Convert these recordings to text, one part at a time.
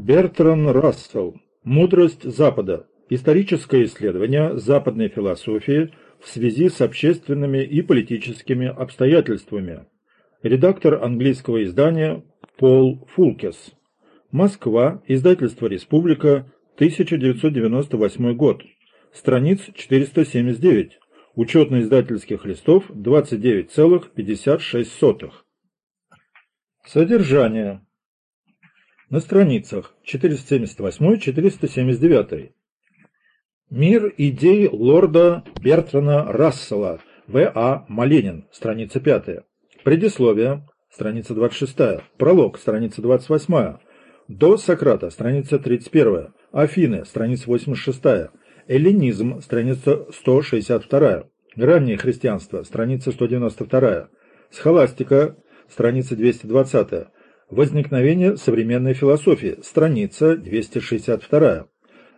Бертран Рассел. Мудрость Запада. Историческое исследование западной философии в связи с общественными и политическими обстоятельствами. Редактор английского издания Пол Фулкес. Москва. Издательство «Республика», 1998 год. Страниц 479. Учетно-издательских листов 29,56. Содержание. На страницах 478-479. Мир идей лорда Бертрана Рассела. В.А. Маленин. Страница 5. Предисловие. Страница 26. Пролог. Страница 28. До Сократа. Страница 31. Афины. Страница 86. Эллинизм. Страница 162. Раннее христианство. Страница 192. Схоластика. Страница 220. Возникновение современной философии. Страница 262.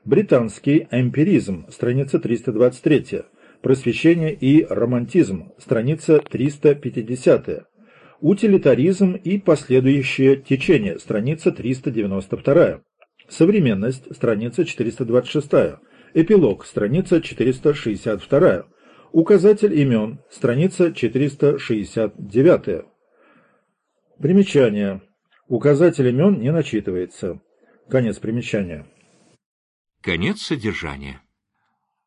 Британский эмпиризм. Страница 323. Просвещение и романтизм. Страница 350. Утилитаризм и последующее течение. Страница 392. Современность. Страница 426. Эпилог. Страница 462. Указатель имен. Страница 469. Примечание. Указатель имен не начитывается. Конец примечания. Конец содержания.